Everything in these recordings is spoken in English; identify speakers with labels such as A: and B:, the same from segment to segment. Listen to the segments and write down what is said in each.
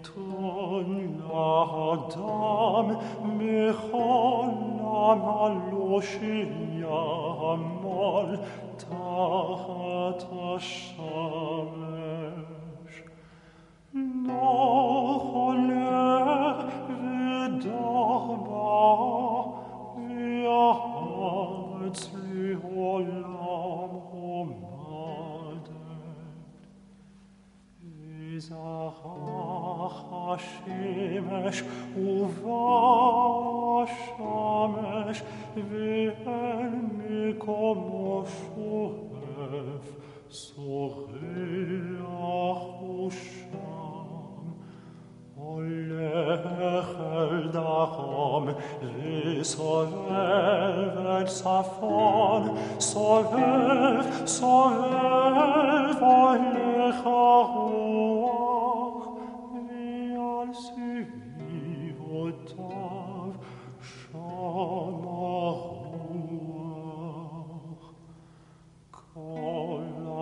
A: Naitron l'adam, mechol amaloshi yamal, tachat hashamesh. Nocholer v'dorba, v'yaharetz li'olam V'zachach hashemesh uvashamesh v'en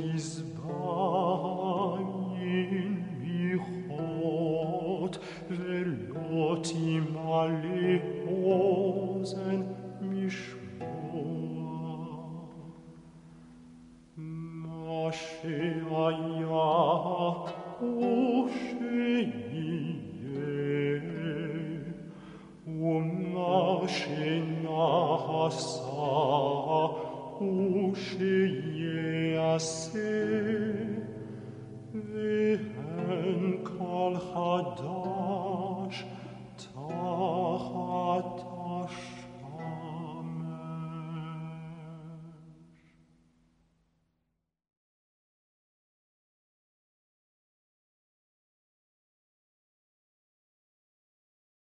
A: lo tizbayin michot velo timale ozen mishmoah Moshe aya Osheye Umoshe nasa Osheye Vehen kol chadash Tachat